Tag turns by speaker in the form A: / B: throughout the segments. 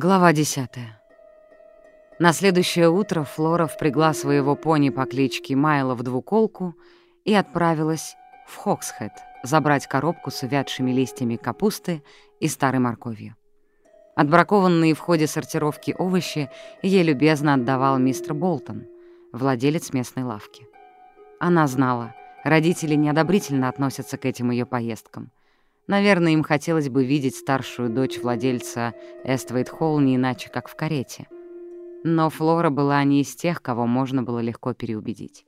A: Глава десятая. На следующее утро Флора впрягла своего пони по кличке Майла в двуколку и отправилась в Хоксхед забрать коробку с увядшими листьями капусты и старой морковью. Отбракованные в ходе сортировки овощи ей любезно отдавал мистер Болтон, владелец местной лавки. Она знала, родители неодобрительно относятся к этим ее поездкам — Наверное, им хотелось бы видеть старшую дочь владельца Эствейт Холл не иначе, как в карете. Но Флора была не из тех, кого можно было легко переубедить.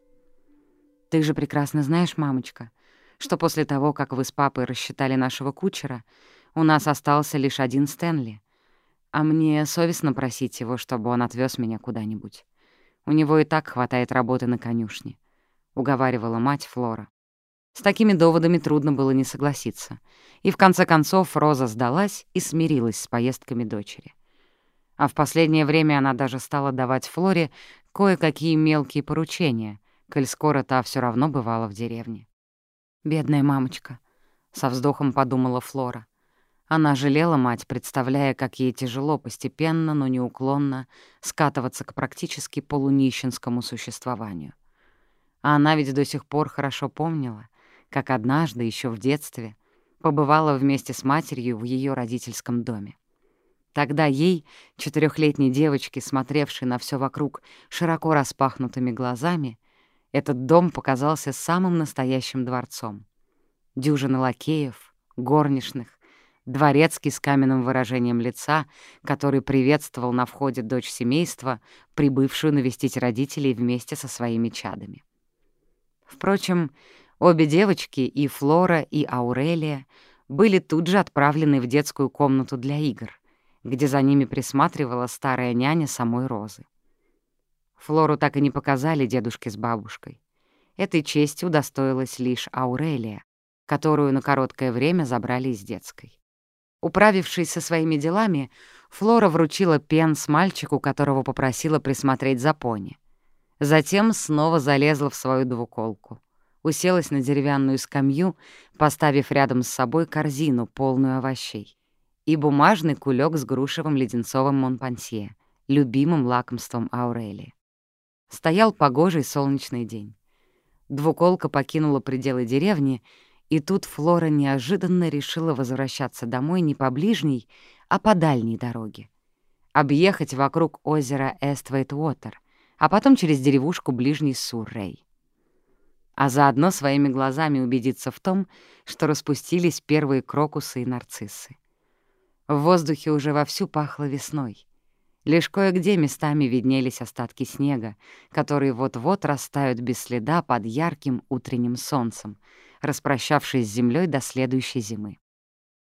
A: «Ты же прекрасно знаешь, мамочка, что после того, как вы с папой рассчитали нашего кучера, у нас остался лишь один Стэнли. А мне совестно просить его, чтобы он отвез меня куда-нибудь. У него и так хватает работы на конюшне», — уговаривала мать Флора. С такими доводами трудно было не согласиться. И в конце концов Роза сдалась и смирилась с поездками дочери. А в последнее время она даже стала давать Флоре кое-какие мелкие поручения, коль скоро та все равно бывала в деревне. «Бедная мамочка», — со вздохом подумала Флора. Она жалела мать, представляя, как ей тяжело постепенно, но неуклонно скатываться к практически полунищенскому существованию. А она ведь до сих пор хорошо помнила, как однажды, еще в детстве, побывала вместе с матерью в ее родительском доме. Тогда ей, четырехлетней девочке, смотревшей на все вокруг широко распахнутыми глазами, этот дом показался самым настоящим дворцом. Дюжины лакеев, горничных, дворецкий с каменным выражением лица, который приветствовал на входе дочь семейства, прибывшую навестить родителей вместе со своими чадами. Впрочем, Обе девочки, и Флора, и Аурелия, были тут же отправлены в детскую комнату для игр, где за ними присматривала старая няня самой Розы. Флору так и не показали дедушке с бабушкой. Этой честью удостоилась лишь Аурелия, которую на короткое время забрали из детской. Управившись со своими делами, Флора вручила пенс мальчику, которого попросила присмотреть за пони. Затем снова залезла в свою двуколку — уселась на деревянную скамью, поставив рядом с собой корзину, полную овощей, и бумажный кулек с грушевым леденцовым монпансье, любимым лакомством Аурели. Стоял погожий солнечный день. Двуколка покинула пределы деревни, и тут Флора неожиданно решила возвращаться домой не по ближней, а по дальней дороге. Объехать вокруг озера Эствейт-Уотер, а потом через деревушку ближний Суррей а заодно своими глазами убедиться в том, что распустились первые крокусы и нарциссы. В воздухе уже вовсю пахло весной. Лишь кое-где местами виднелись остатки снега, которые вот-вот растают без следа под ярким утренним солнцем, распрощавшись с землей до следующей зимы.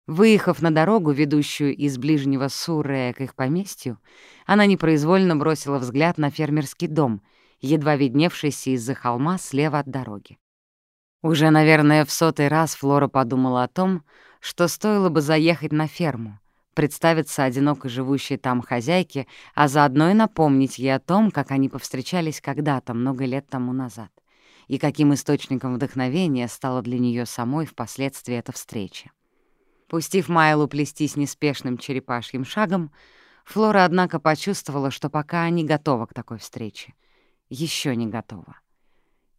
A: Выехав на дорогу, ведущую из ближнего Суррея к их поместью, она непроизвольно бросила взгляд на фермерский дом — едва видневшийся из-за холма слева от дороги. Уже, наверное, в сотый раз Флора подумала о том, что стоило бы заехать на ферму, представиться одиноко живущей там хозяйке, а заодно и напомнить ей о том, как они повстречались когда-то, много лет тому назад, и каким источником вдохновения стала для нее самой впоследствии эта встреча. Пустив Майлу плестись неспешным черепашьим шагом, Флора, однако, почувствовала, что пока не готова к такой встрече еще не готова.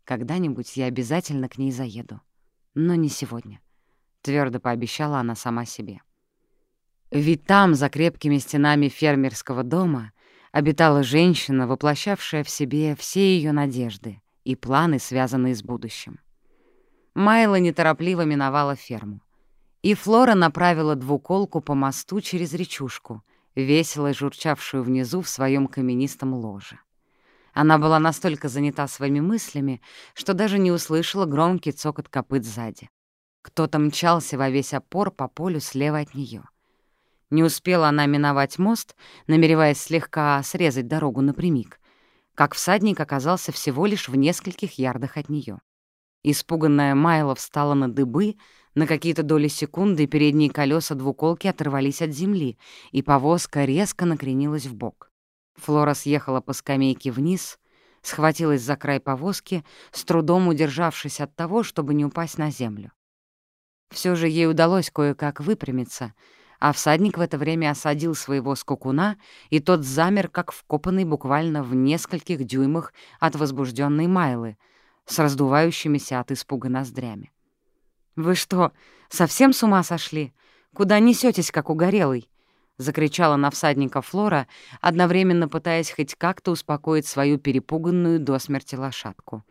A: Когда-нибудь я обязательно к ней заеду. Но не сегодня. Твердо пообещала она сама себе. Ведь там, за крепкими стенами фермерского дома, обитала женщина, воплощавшая в себе все ее надежды и планы, связанные с будущим. Майла неторопливо миновала ферму. И Флора направила двуколку по мосту через речушку, весело журчавшую внизу в своем каменистом ложе. Она была настолько занята своими мыслями, что даже не услышала громкий цокот копыт сзади. Кто-то мчался во весь опор по полю слева от нее. Не успела она миновать мост, намереваясь слегка срезать дорогу напрямик, как всадник оказался всего лишь в нескольких ярдах от нее. Испуганная Майла встала на дыбы, на какие-то доли секунды передние колеса двуколки оторвались от земли, и повозка резко накренилась в бок. Флора съехала по скамейке вниз, схватилась за край повозки, с трудом удержавшись от того, чтобы не упасть на землю. Все же ей удалось кое-как выпрямиться, а всадник в это время осадил своего скакуна, и тот замер, как вкопанный буквально в нескольких дюймах от возбужденной Майлы, с раздувающимися от испуга ноздрями. «Вы что, совсем с ума сошли? Куда несетесь, как угорелый?» — закричала на всадника Флора, одновременно пытаясь хоть как-то успокоить свою перепуганную до смерти лошадку.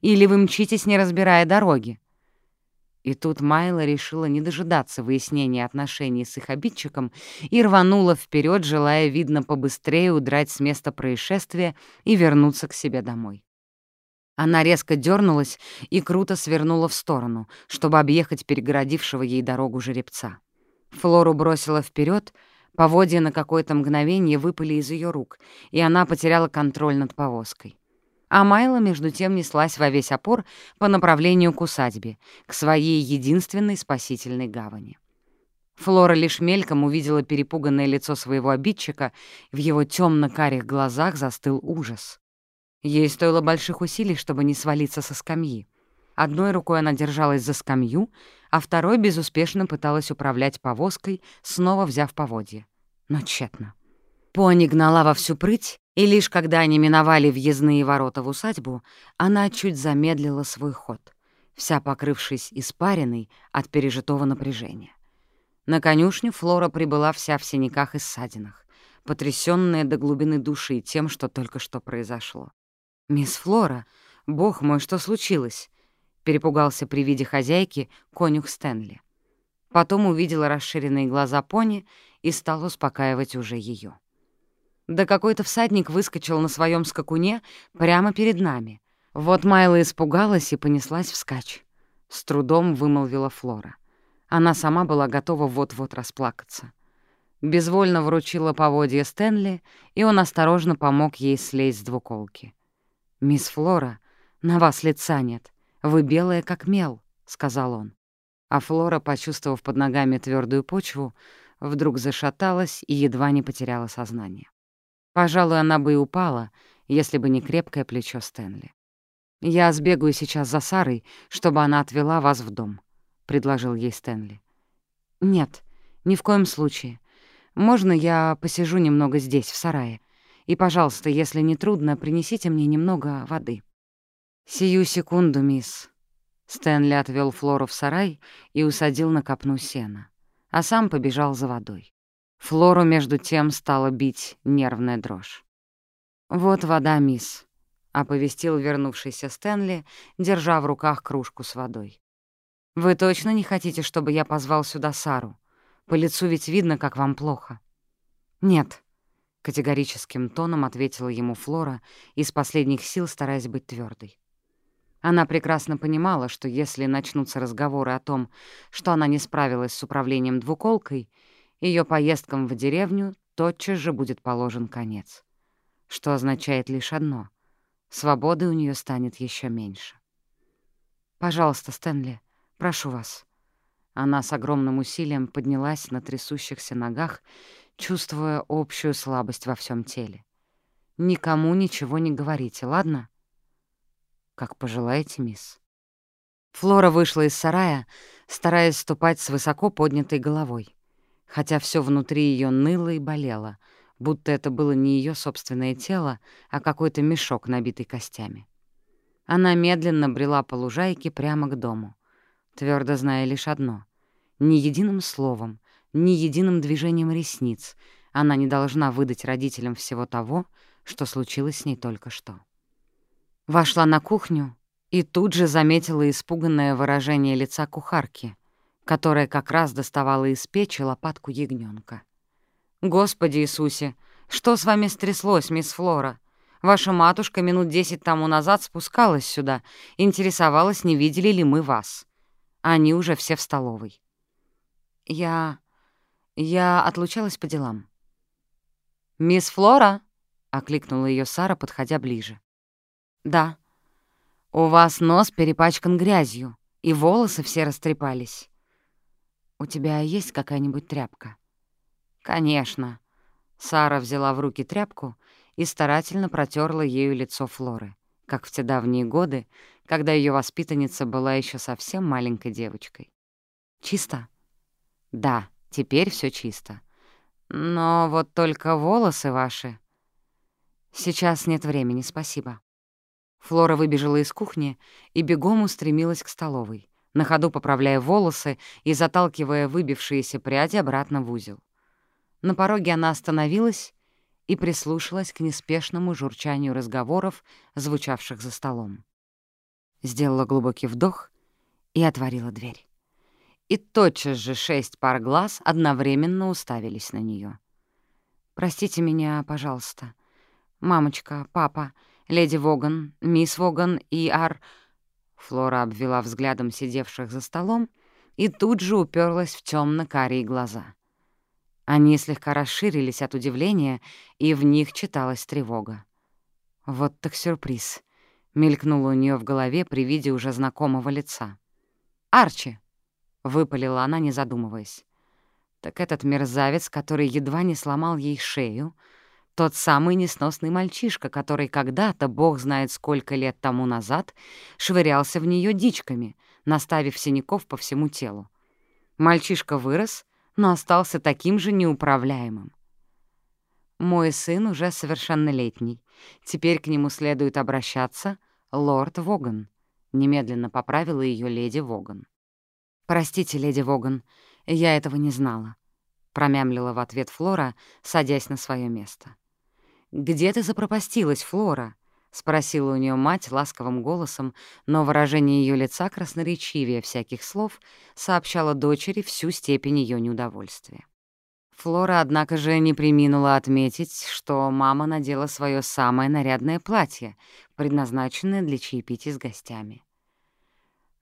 A: «Или вы мчитесь, не разбирая дороги?» И тут Майла решила не дожидаться выяснения отношений с их обидчиком и рванула вперед, желая, видно, побыстрее удрать с места происшествия и вернуться к себе домой. Она резко дернулась и круто свернула в сторону, чтобы объехать перегородившего ей дорогу жеребца. Флору бросила вперед, поводья на какое-то мгновение выпали из ее рук, и она потеряла контроль над повозкой. А Майла, между тем, неслась во весь опор по направлению к усадьбе, к своей единственной спасительной гавани. Флора лишь мельком увидела перепуганное лицо своего обидчика, в его темно карих глазах застыл ужас. Ей стоило больших усилий, чтобы не свалиться со скамьи. Одной рукой она держалась за скамью, а второй безуспешно пыталась управлять повозкой, снова взяв поводья. Но тщетно. Пони гнала во всю прыть, и лишь когда они миновали въездные ворота в усадьбу, она чуть замедлила свой ход, вся покрывшись испариной от пережитого напряжения. На конюшню Флора прибыла вся в синяках и ссадинах, потрясённая до глубины души тем, что только что произошло. «Мисс Флора, бог мой, что случилось?» — перепугался при виде хозяйки конюх Стэнли. Потом увидела расширенные глаза пони и стал успокаивать уже её. Да какой-то всадник выскочил на своем скакуне прямо перед нами. Вот Майла испугалась и понеслась вскачь. С трудом вымолвила Флора. Она сама была готова вот-вот расплакаться. Безвольно вручила поводья Стэнли, и он осторожно помог ей слезть с двуколки. «Мисс Флора, на вас лица нет. Вы белая, как мел», — сказал он. А Флора, почувствовав под ногами твердую почву, вдруг зашаталась и едва не потеряла сознание. Пожалуй, она бы и упала, если бы не крепкое плечо Стэнли. «Я сбегаю сейчас за Сарой, чтобы она отвела вас в дом», — предложил ей Стэнли. «Нет, ни в коем случае. Можно я посижу немного здесь, в сарае? И, пожалуйста, если не трудно, принесите мне немного воды». «Сию секунду, мисс». Стэнли отвел Флору в сарай и усадил на копну сена, а сам побежал за водой. Флору, между тем, стала бить нервная дрожь. «Вот вода, мисс», — оповестил вернувшийся Стэнли, держа в руках кружку с водой. «Вы точно не хотите, чтобы я позвал сюда Сару? По лицу ведь видно, как вам плохо». «Нет», — категорическим тоном ответила ему Флора, из последних сил стараясь быть твердой. Она прекрасно понимала, что если начнутся разговоры о том, что она не справилась с управлением двуколкой, ее поездкам в деревню тотчас же будет положен конец. Что означает лишь одно — свободы у нее станет еще меньше. «Пожалуйста, Стэнли, прошу вас». Она с огромным усилием поднялась на трясущихся ногах, чувствуя общую слабость во всем теле. «Никому ничего не говорите, ладно?» «Как пожелаете, мисс». Флора вышла из сарая, стараясь ступать с высоко поднятой головой хотя все внутри ее ныло и болело, будто это было не ее собственное тело, а какой-то мешок, набитый костями. Она медленно брела по лужайке прямо к дому, твердо зная лишь одно — ни единым словом, ни единым движением ресниц она не должна выдать родителям всего того, что случилось с ней только что. Вошла на кухню и тут же заметила испуганное выражение лица кухарки — которая как раз доставала из печи лопатку ягнёнка. «Господи Иисусе, что с вами стряслось, мисс Флора? Ваша матушка минут десять тому назад спускалась сюда, интересовалась, не видели ли мы вас. Они уже все в столовой». «Я... я отлучалась по делам». «Мисс Флора?» — окликнула ее Сара, подходя ближе. «Да. У вас нос перепачкан грязью, и волосы все растрепались. «У тебя есть какая-нибудь тряпка?» «Конечно». Сара взяла в руки тряпку и старательно протерла ею лицо Флоры, как в те давние годы, когда ее воспитанница была еще совсем маленькой девочкой. «Чисто?» «Да, Теперь все чисто. Но вот только волосы ваши... Сейчас нет времени, спасибо. Флора выбежала из кухни и бегом устремилась к столовой, на ходу поправляя волосы и заталкивая выбившиеся пряди обратно в узел. На пороге она остановилась и прислушалась к неспешному журчанию разговоров, звучавших за столом. Сделала глубокий вдох и отворила дверь. И тотчас же шесть пар глаз одновременно уставились на нее. «Простите меня, пожалуйста. Мамочка, папа, леди Воган, мисс Воган и Ар...» Флора обвела взглядом сидевших за столом и тут же уперлась в темно карие глаза. Они слегка расширились от удивления, и в них читалась тревога. «Вот так сюрприз», — мелькнуло у нее в голове при виде уже знакомого лица. «Арчи!» — выпалила она, не задумываясь. Так этот мерзавец, который едва не сломал ей шею, тот самый несносный мальчишка, который когда-то, бог знает сколько лет тому назад, швырялся в нее дичками, наставив синяков по всему телу. Мальчишка вырос, но остался таким же неуправляемым. Мой сын уже совершеннолетний. Теперь к нему следует обращаться лорд Воган. Немедленно поправила ее леди Воган. «Простите, леди Воган, я этого не знала», — промямлила в ответ Флора, садясь на свое место. «Где ты запропастилась, Флора?» — спросила у нее мать ласковым голосом, но выражение ее лица красноречивее всяких слов сообщало дочери всю степень ее неудовольствия. Флора, однако же, не приминула отметить, что мама надела свое самое нарядное платье, предназначенное для чаепития с гостями.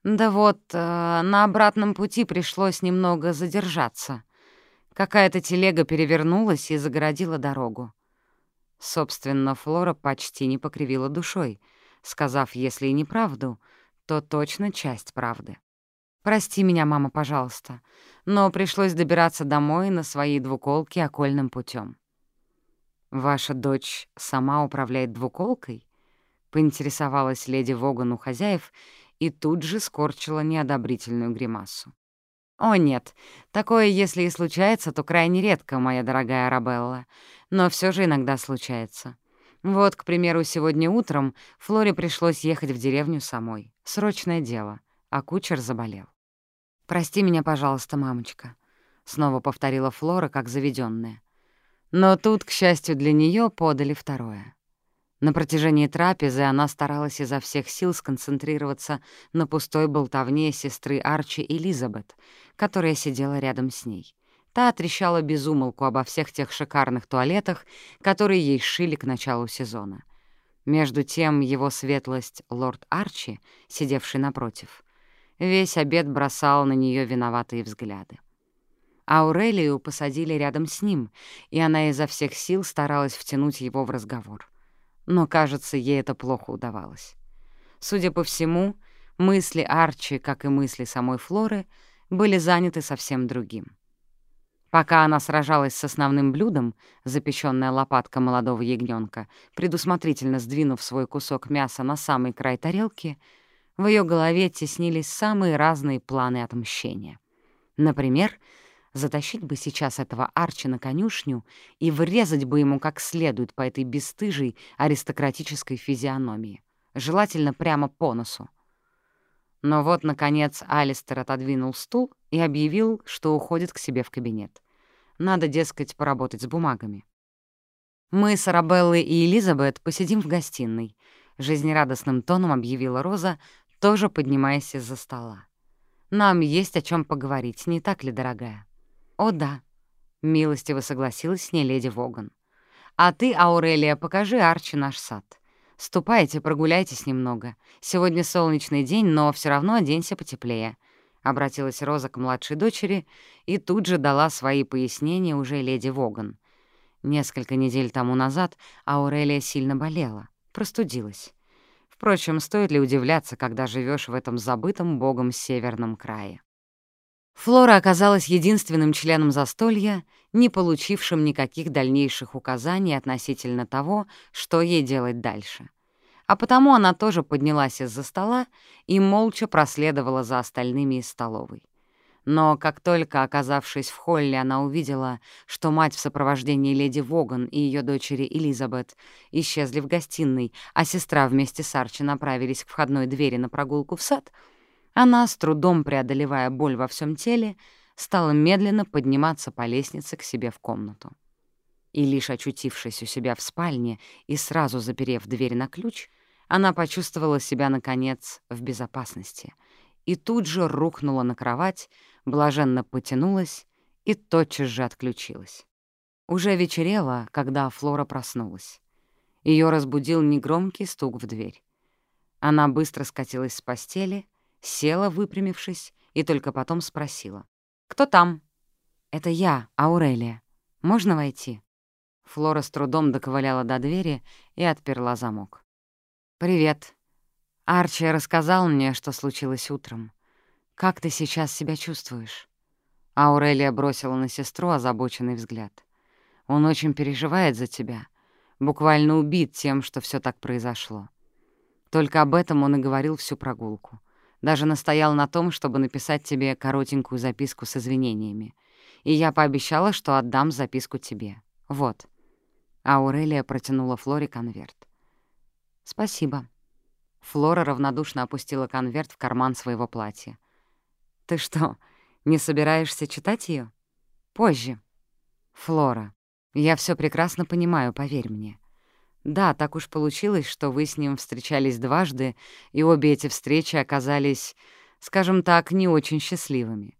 A: Да вот, э, на обратном пути пришлось немного задержаться. Какая-то телега перевернулась и загородила дорогу. Собственно, Флора почти не покривила душой, сказав, если и неправду, то точно часть правды. «Прости меня, мама, пожалуйста, но пришлось добираться домой на своей двуколке окольным путем. «Ваша дочь сама управляет двуколкой?» — поинтересовалась леди Воган у хозяев и тут же скорчила неодобрительную гримасу. «О, нет, такое, если и случается, то крайне редко, моя дорогая Арабелла, но все же иногда случается. Вот, к примеру, сегодня утром Флоре пришлось ехать в деревню самой. Срочное дело, а кучер заболел. «Прости меня, пожалуйста, мамочка», — снова повторила Флора, как заведенная. Но тут, к счастью для нее, подали второе. На протяжении трапезы она старалась изо всех сил сконцентрироваться на пустой болтовне сестры Арчи Элизабет, которая сидела рядом с ней. Та отрещала безумолку обо всех тех шикарных туалетах, которые ей шили к началу сезона. Между тем его светлость лорд Арчи, сидевший напротив, весь обед бросал на нее виноватые взгляды. Аурелию посадили рядом с ним, и она изо всех сил старалась втянуть его в разговор но, кажется, ей это плохо удавалось. Судя по всему, мысли Арчи, как и мысли самой Флоры, были заняты совсем другим. Пока она сражалась с основным блюдом, запечённая лопатка молодого ягнёнка, предусмотрительно сдвинув свой кусок мяса на самый край тарелки, в её голове теснились самые разные планы отмщения. Например, Затащить бы сейчас этого Арчи на конюшню и врезать бы ему как следует по этой бесстыжей аристократической физиономии, желательно прямо по носу. Но вот, наконец, Алистер отодвинул стул и объявил, что уходит к себе в кабинет. Надо, дескать, поработать с бумагами. «Мы с Арабеллой и Элизабет посидим в гостиной», — жизнерадостным тоном объявила Роза, тоже поднимаясь из-за стола. «Нам есть о чем поговорить, не так ли, дорогая?» «О, да», — милостиво согласилась с ней леди Воган. «А ты, Аурелия, покажи Арчи наш сад. Ступайте, прогуляйтесь немного. Сегодня солнечный день, но все равно оденься потеплее», — обратилась Роза к младшей дочери и тут же дала свои пояснения уже леди Воган. Несколько недель тому назад Аурелия сильно болела, простудилась. Впрочем, стоит ли удивляться, когда живешь в этом забытом богом северном крае? Флора оказалась единственным членом застолья, не получившим никаких дальнейших указаний относительно того, что ей делать дальше. А потому она тоже поднялась из-за стола и молча проследовала за остальными из столовой. Но как только, оказавшись в холле, она увидела, что мать в сопровождении леди Воган и ее дочери Элизабет исчезли в гостиной, а сестра вместе с Арчи направились к входной двери на прогулку в сад, она, с трудом преодолевая боль во всем теле, стала медленно подниматься по лестнице к себе в комнату. И лишь очутившись у себя в спальне и сразу заперев дверь на ключ, она почувствовала себя, наконец, в безопасности и тут же рухнула на кровать, блаженно потянулась и тотчас же отключилась. Уже вечерело, когда Флора проснулась. Ее разбудил негромкий стук в дверь. Она быстро скатилась с постели, села, выпрямившись, и только потом спросила. «Кто там?» «Это я, Аурелия. Можно войти?» Флора с трудом доковыляла до двери и отперла замок. «Привет. Арчи рассказал мне, что случилось утром. Как ты сейчас себя чувствуешь?» Аурелия бросила на сестру озабоченный взгляд. «Он очень переживает за тебя. Буквально убит тем, что все так произошло. Только об этом он и говорил всю прогулку. Даже настоял на том, чтобы написать тебе коротенькую записку с извинениями. И я пообещала, что отдам записку тебе. Вот». Аурелия протянула Флоре конверт. «Спасибо». Флора равнодушно опустила конверт в карман своего платья. «Ты что, не собираешься читать ее? Позже». «Флора, я все прекрасно понимаю, поверь мне. Да, так уж получилось, что вы с ним встречались дважды, и обе эти встречи оказались, скажем так, не очень счастливыми.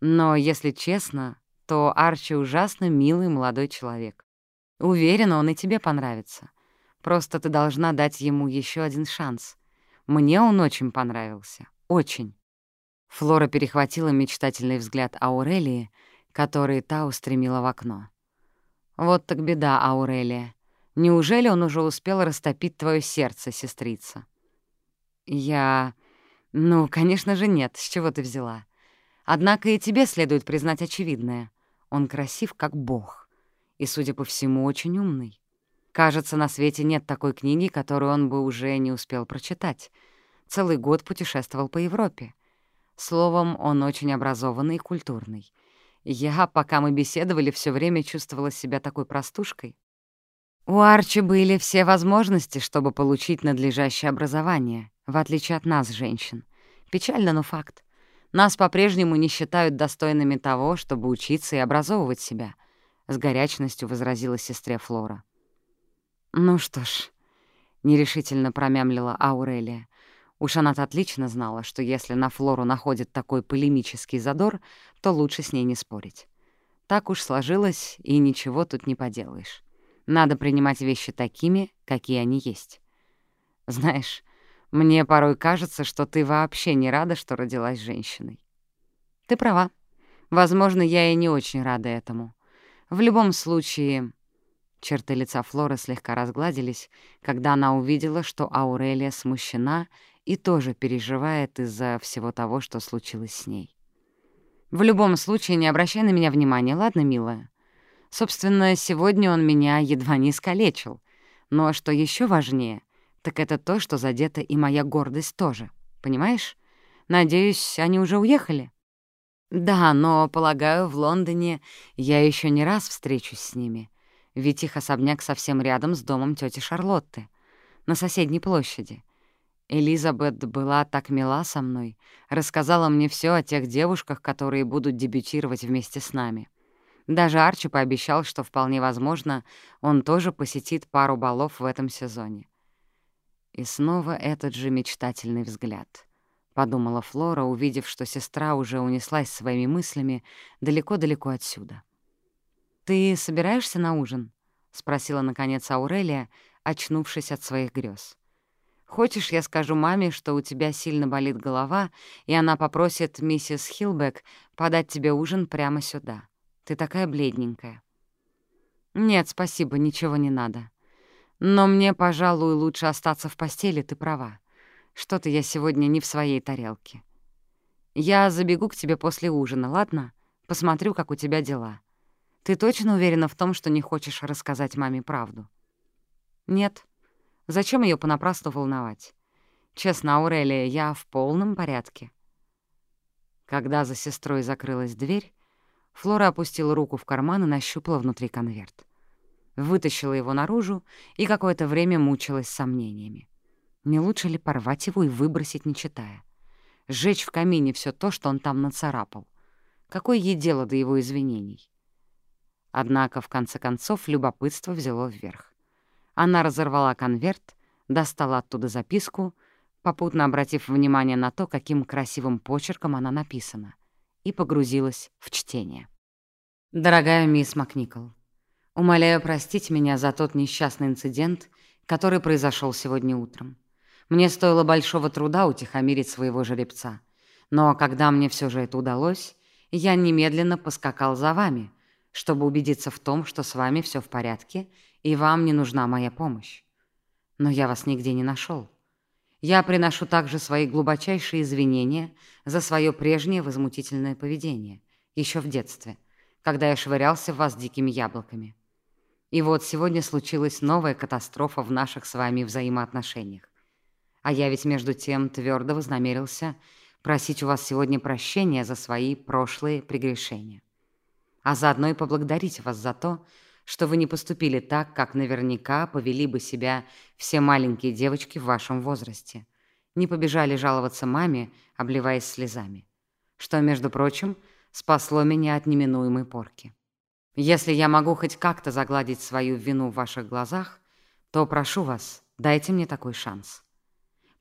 A: Но, если честно, то Арчи ужасно милый молодой человек. Уверена, он и тебе понравится. Просто ты должна дать ему еще один шанс. Мне он очень понравился. Очень». Флора перехватила мечтательный взгляд Аурелии, который та устремила в окно. «Вот так беда, Аурелия. Неужели он уже успел растопить твое сердце, сестрица?» «Я... Ну, конечно же, нет. С чего ты взяла? Однако и тебе следует признать очевидное. Он красив, как бог. И, судя по всему, очень умный. Кажется, на свете нет такой книги, которую он бы уже не успел прочитать. Целый год путешествовал по Европе. Словом, он очень образованный и культурный. Я, пока мы беседовали, все время чувствовала себя такой простушкой. У Арчи были все возможности, чтобы получить надлежащее образование, в отличие от нас, женщин. Печально, но факт. Нас по-прежнему не считают достойными того, чтобы учиться и образовывать себя, — с горячностью возразила сестре Флора. «Ну что ж», — нерешительно промямлила Аурелия. Уж она-то отлично знала, что если на Флору находит такой полемический задор, то лучше с ней не спорить. Так уж сложилось, и ничего тут не поделаешь. Надо принимать вещи такими, какие они есть. Знаешь, мне порой кажется, что ты вообще не рада, что родилась женщиной. Ты права. Возможно, я и не очень рада этому. В любом случае, Черты лица Флоры слегка разгладились, когда она увидела, что Аурелия смущена и тоже переживает из-за всего того, что случилось с ней. «В любом случае, не обращай на меня внимания, ладно, милая? Собственно, сегодня он меня едва не искалечил. Но что еще важнее, так это то, что задета и моя гордость тоже. Понимаешь? Надеюсь, они уже уехали?» «Да, но, полагаю, в Лондоне я еще не раз встречусь с ними ведь их особняк совсем рядом с домом тети Шарлотты, на соседней площади. Элизабет была так мила со мной, рассказала мне все о тех девушках, которые будут дебютировать вместе с нами. Даже Арчи пообещал, что вполне возможно, он тоже посетит пару балов в этом сезоне. И снова этот же мечтательный взгляд —— подумала Флора, увидев, что сестра уже унеслась своими мыслями далеко-далеко отсюда. «Ты собираешься на ужин?» — спросила, наконец, Аурелия, очнувшись от своих грез. «Хочешь, я скажу маме, что у тебя сильно болит голова, и она попросит миссис Хилбек подать тебе ужин прямо сюда? Ты такая бледненькая». «Нет, спасибо, ничего не надо. Но мне, пожалуй, лучше остаться в постели, ты права. Что-то я сегодня не в своей тарелке. Я забегу к тебе после ужина, ладно? Посмотрю, как у тебя дела». Ты точно уверена в том, что не хочешь рассказать маме правду? Нет. Зачем ее понапрасну волновать? Честно, Аурелия, я в полном порядке. Когда за сестрой закрылась дверь, Флора опустила руку в карман и нащупала внутри конверт. Вытащила его наружу и какое-то время мучилась сомнениями. Не лучше ли порвать его и выбросить, не читая? Сжечь в камине все то, что он там нацарапал. Какое ей дело до его извинений? Однако, в конце концов, любопытство взяло вверх. Она разорвала конверт, достала оттуда записку, попутно обратив внимание на то, каким красивым почерком она написана, и погрузилась в чтение. «Дорогая мисс Макникол, умоляю простить меня за тот несчастный инцидент, который произошел сегодня утром. Мне стоило большого труда утихомирить своего жеребца, но когда мне все же это удалось, я немедленно поскакал за вами, чтобы убедиться в том, что с вами все в порядке и вам не нужна моя помощь. Но я вас нигде не нашел. Я приношу также свои глубочайшие извинения за свое прежнее возмутительное поведение, еще в детстве, когда я швырялся в вас дикими яблоками. И вот сегодня случилась новая катастрофа в наших с вами взаимоотношениях. А я ведь между тем твердо вознамерился просить у вас сегодня прощения за свои прошлые прегрешения. А заодно и поблагодарить вас за то, что вы не поступили так, как наверняка повели бы себя все маленькие девочки в вашем возрасте. Не побежали жаловаться маме, обливаясь слезами. Что, между прочим, спасло меня от неминуемой порки. Если я могу хоть как-то загладить свою вину в ваших глазах, то прошу вас, дайте мне такой шанс.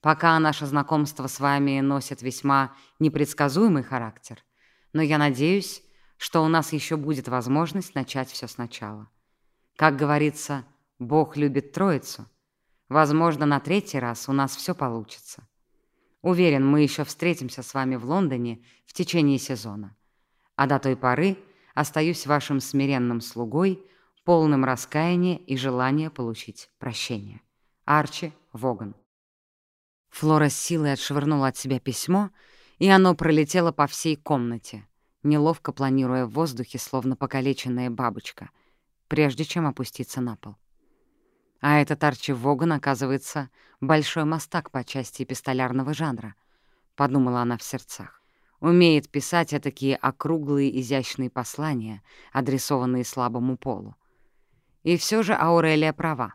A: Пока наше знакомство с вами носит весьма непредсказуемый характер, но я надеюсь, что у нас еще будет возможность начать все сначала. Как говорится, Бог любит Троицу. Возможно, на третий раз у нас все получится. Уверен, мы еще встретимся с вами в Лондоне в течение сезона. А до той поры остаюсь вашим смиренным слугой, полным раскаяния и желания получить прощение. Арчи Воган. Флора с силой отшвырнула от себя письмо, и оно пролетело по всей комнате неловко планируя в воздухе, словно покалеченная бабочка, прежде чем опуститься на пол. А этот Арчи Воган, оказывается, большой мастак по части эпистолярного жанра, — подумала она в сердцах. Умеет писать такие округлые изящные послания, адресованные слабому полу. И все же Аурелия права,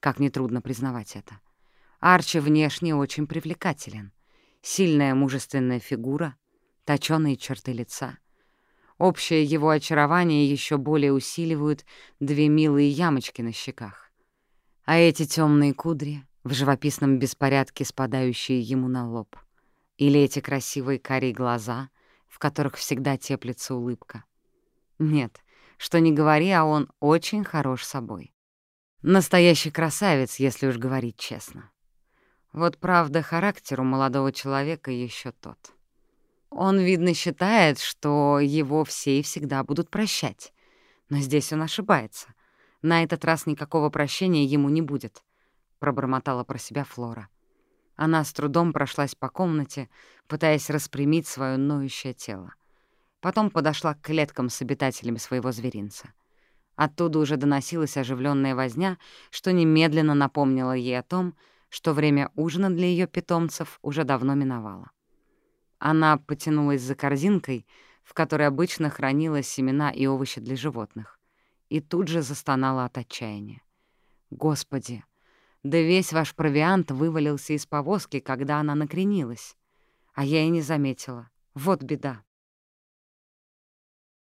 A: как нетрудно признавать это. Арчи внешне очень привлекателен. Сильная мужественная фигура, точёные черты лица — Общее его очарование еще более усиливают две милые ямочки на щеках. А эти темные кудри в живописном беспорядке, спадающие ему на лоб. Или эти красивые карие глаза, в которых всегда теплится улыбка. Нет, что не говори, а он очень хорош собой. Настоящий красавец, если уж говорить честно. Вот правда, характер у молодого человека еще тот — он, видно, считает, что его все и всегда будут прощать. Но здесь он ошибается. На этот раз никакого прощения ему не будет, — пробормотала про себя Флора. Она с трудом прошлась по комнате, пытаясь распрямить свое ноющее тело. Потом подошла к клеткам с обитателями своего зверинца. Оттуда уже доносилась оживленная возня, что немедленно напомнило ей о том, что время ужина для ее питомцев уже давно миновало. Она потянулась за корзинкой, в которой обычно хранила семена и овощи для животных, и тут же застонала от отчаяния. «Господи! Да весь ваш провиант вывалился из повозки, когда она накренилась. А я и не заметила. Вот беда!»